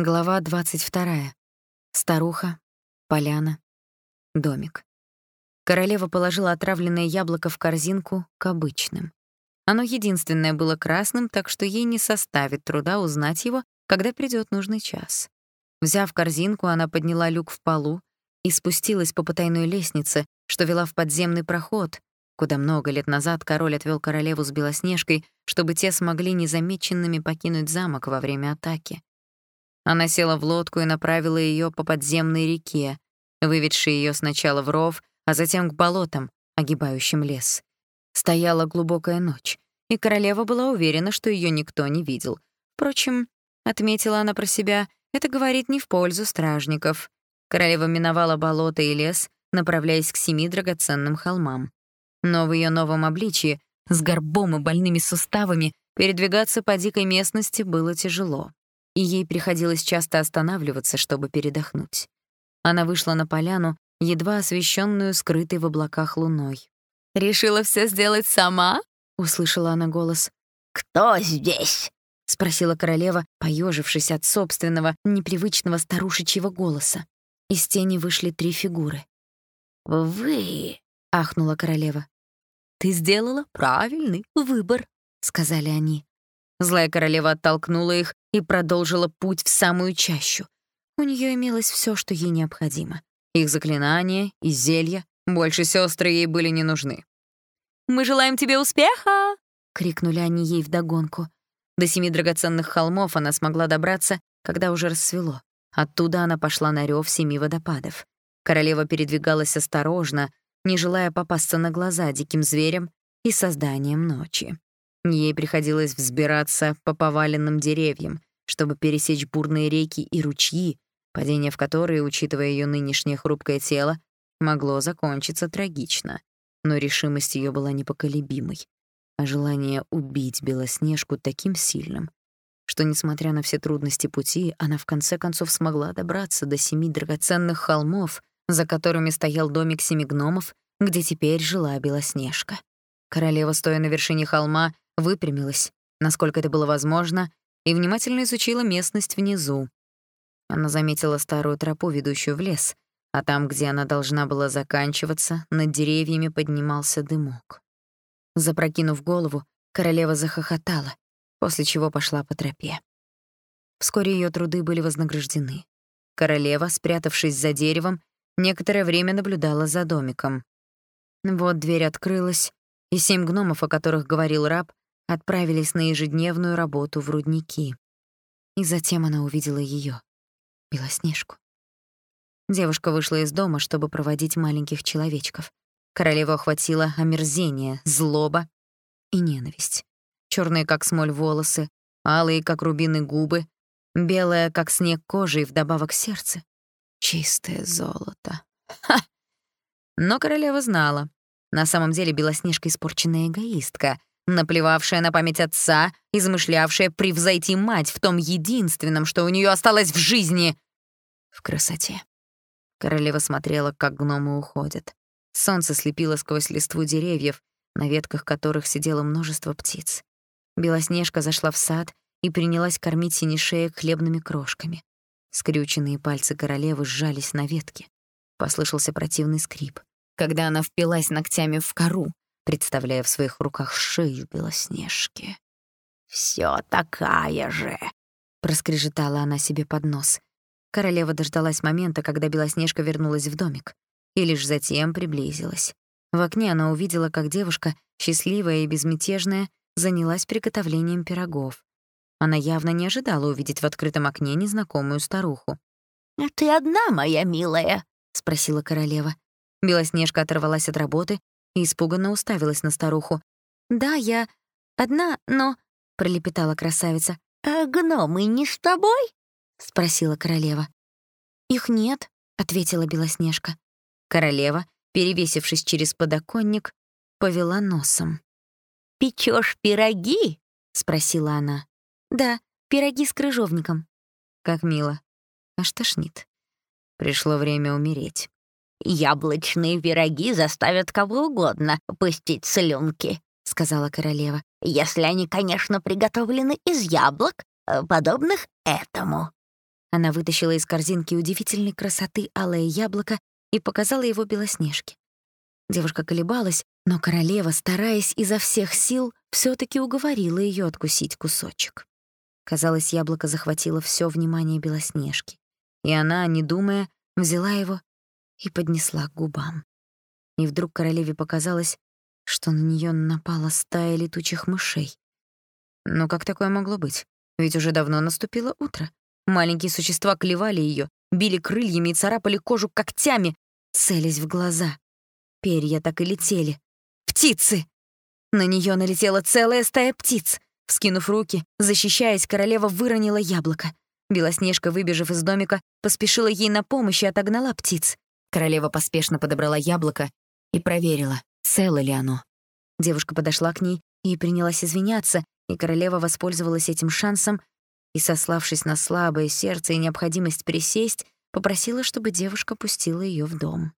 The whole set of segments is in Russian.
Глава 22. Старуха, поляна, домик. Королева положила отравленное яблоко в корзинку к обычным. Оно единственное было красным, так что ей не составит труда узнать его, когда придёт нужный час. Взяв корзинку, она подняла люк в полу и спустилась по потайной лестнице, что вела в подземный проход, куда много лет назад король отвёл королеву с Белоснежкой, чтобы те смогли незамеченными покинуть замок во время атаки. Она села в лодку и направила ее по подземной реке, выведшей ее сначала в ров, а затем к болотам, огибающим лес. Стояла глубокая ночь, и королева была уверена, что ее никто не видел. Впрочем, отметила она про себя, это говорит не в пользу стражников. Королева миновала болото и лес, направляясь к семи драгоценным холмам. Но в ее новом обличии, с горбом и больными суставами, передвигаться по дикой местности было тяжело и ей приходилось часто останавливаться, чтобы передохнуть. Она вышла на поляну, едва освещенную скрытой в облаках луной. «Решила все сделать сама?» — услышала она голос. «Кто здесь?» — спросила королева, поежившись от собственного, непривычного старушечьего голоса. Из тени вышли три фигуры. «Вы!» — ахнула королева. «Ты сделала правильный выбор», — сказали они. Злая королева оттолкнула их и продолжила путь в самую чащу. У нее имелось все, что ей необходимо. Их заклинания и зелья. Больше сестры ей были не нужны. «Мы желаем тебе успеха!» — крикнули они ей вдогонку. До семи драгоценных холмов она смогла добраться, когда уже рассвело. Оттуда она пошла на рев семи водопадов. Королева передвигалась осторожно, не желая попасться на глаза диким зверям и созданием ночи. Ей приходилось взбираться по поваленным деревьям, чтобы пересечь бурные реки и ручьи, падение в которые, учитывая ее нынешнее хрупкое тело, могло закончиться трагично. Но решимость ее была непоколебимой, а желание убить Белоснежку таким сильным, что, несмотря на все трудности пути, она в конце концов смогла добраться до семи драгоценных холмов, за которыми стоял домик семи гномов, где теперь жила Белоснежка. Королева, стоя на вершине холма, выпрямилась, насколько это было возможно, и внимательно изучила местность внизу. Она заметила старую тропу, ведущую в лес, а там, где она должна была заканчиваться, над деревьями поднимался дымок. Запрокинув голову, королева захохотала, после чего пошла по тропе. Вскоре ее труды были вознаграждены. Королева, спрятавшись за деревом, некоторое время наблюдала за домиком. Вот дверь открылась, и семь гномов, о которых говорил раб, отправились на ежедневную работу в рудники. И затем она увидела ее, Белоснежку. Девушка вышла из дома, чтобы проводить маленьких человечков. Королеву охватило омерзение, злоба и ненависть. Черные, как смоль, волосы, алые, как рубины, губы, белая, как снег, кожа и вдобавок сердце. Чистое золото. Ха! Но королева знала. На самом деле Белоснежка испорченная эгоистка, наплевавшая на память отца, измышлявшая превзойти мать в том единственном, что у нее осталось в жизни — в красоте. Королева смотрела, как гномы уходят. Солнце слепило сквозь листву деревьев, на ветках которых сидело множество птиц. Белоснежка зашла в сад и принялась кормить синешеек хлебными крошками. Скрюченные пальцы королевы сжались на ветке. Послышался противный скрип, когда она впилась ногтями в кору, представляя в своих руках шею Белоснежки. «Всё такая же!» — проскрежетала она себе под нос. Королева дождалась момента, когда Белоснежка вернулась в домик, и лишь затем приблизилась. В окне она увидела, как девушка, счастливая и безмятежная, занялась приготовлением пирогов. Она явно не ожидала увидеть в открытом окне незнакомую старуху. «А ты одна, моя милая?» — спросила королева. Белоснежка оторвалась от работы и испуганно уставилась на старуху. «Да, я одна, но...» — пролепетала красавица. «А гномы не с тобой?» — спросила королева. «Их нет», — ответила Белоснежка. Королева, перевесившись через подоконник, повела носом. «Печёшь пироги?» — спросила она. «Да, пироги с крыжовником». «Как мило. Аж тошнит. Пришло время умереть». «Яблочные пироги заставят кого угодно пустить слюнки», — сказала королева. «Если они, конечно, приготовлены из яблок, э, подобных этому». Она вытащила из корзинки удивительной красоты алое яблоко и показала его Белоснежке. Девушка колебалась, но королева, стараясь изо всех сил, все таки уговорила ее откусить кусочек. Казалось, яблоко захватило все внимание Белоснежки, и она, не думая, взяла его и поднесла к губам. И вдруг королеве показалось, что на нее напала стая летучих мышей. Но как такое могло быть? Ведь уже давно наступило утро. Маленькие существа клевали ее, били крыльями и царапали кожу когтями, целясь в глаза. Перья так и летели. Птицы! На нее налетела целая стая птиц. Вскинув руки, защищаясь, королева выронила яблоко. Белоснежка, выбежав из домика, поспешила ей на помощь и отогнала птиц. Королева поспешно подобрала яблоко и проверила, цело ли оно. Девушка подошла к ней и принялась извиняться, и королева воспользовалась этим шансом и, сославшись на слабое сердце и необходимость присесть, попросила, чтобы девушка пустила ее в дом.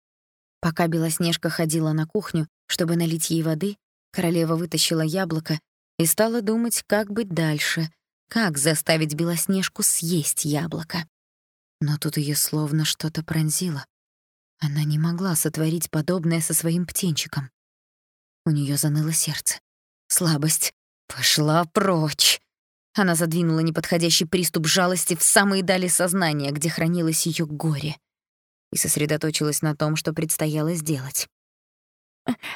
Пока Белоснежка ходила на кухню, чтобы налить ей воды, королева вытащила яблоко и стала думать, как быть дальше, как заставить Белоснежку съесть яблоко. Но тут ее словно что-то пронзило. Она не могла сотворить подобное со своим птенчиком. У нее заныло сердце. Слабость пошла прочь. Она задвинула неподходящий приступ жалости в самые дали сознания, где хранилось ее горе, и сосредоточилась на том, что предстояло сделать.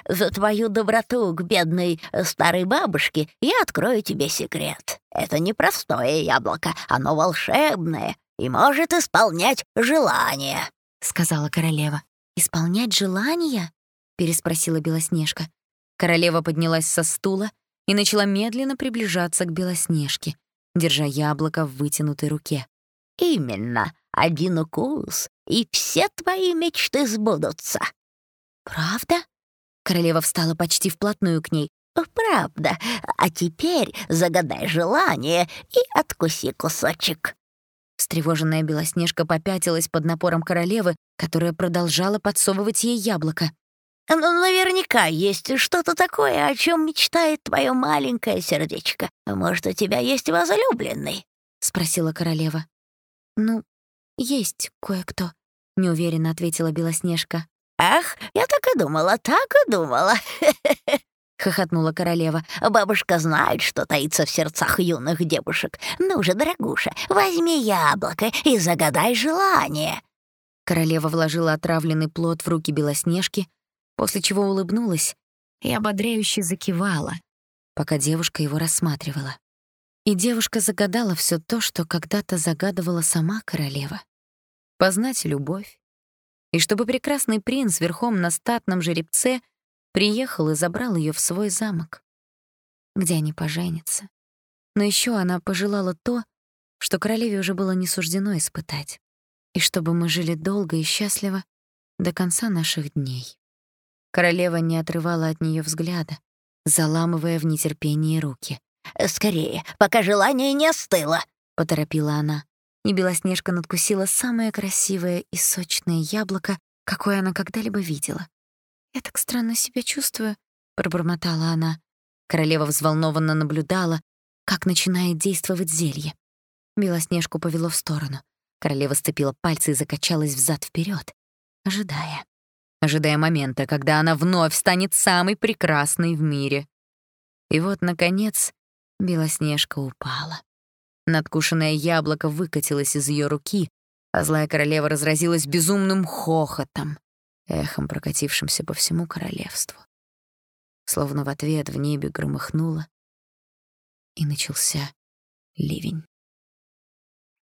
«За твою доброту к бедной э, старой бабушке я открою тебе секрет. Это не простое яблоко, оно волшебное и может исполнять желания», — сказала королева. «Исполнять желания?» — переспросила Белоснежка. Королева поднялась со стула и начала медленно приближаться к Белоснежке, держа яблоко в вытянутой руке. «Именно, один укус, и все твои мечты сбудутся». «Правда?» Королева встала почти вплотную к ней. «Правда. А теперь загадай желание и откуси кусочек». Встревоженная Белоснежка попятилась под напором королевы, которая продолжала подсовывать ей яблоко. «Ну, наверняка есть что-то такое, о чем мечтает твое маленькое сердечко. Может, у тебя есть возлюбленный?» — спросила королева. «Ну, есть кое-кто», — неуверенно ответила Белоснежка. «Ах, я так и думала, так и думала!» — хохотнула королева. «Бабушка знает, что таится в сердцах юных девушек. Ну же, дорогуша, возьми яблоко и загадай желание!» Королева вложила отравленный плод в руки Белоснежки, после чего улыбнулась и ободряюще закивала, пока девушка его рассматривала. И девушка загадала все то, что когда-то загадывала сама королева. Познать любовь, и чтобы прекрасный принц верхом на статном жеребце приехал и забрал ее в свой замок, где они поженятся. Но еще она пожелала то, что королеве уже было не суждено испытать, и чтобы мы жили долго и счастливо до конца наших дней. Королева не отрывала от нее взгляда, заламывая в нетерпении руки. «Скорее, пока желание не остыло», — поторопила она и Белоснежка надкусила самое красивое и сочное яблоко, какое она когда-либо видела. «Я так странно себя чувствую», — пробормотала она. Королева взволнованно наблюдала, как начинает действовать зелье. Белоснежку повело в сторону. Королева сцепила пальцы и закачалась взад вперед, ожидая. Ожидая момента, когда она вновь станет самой прекрасной в мире. И вот, наконец, Белоснежка упала. Надкушенное яблоко выкатилось из ее руки, а злая королева разразилась безумным хохотом, эхом прокатившимся по всему королевству. Словно в ответ в небе громыхнуло, и начался ливень.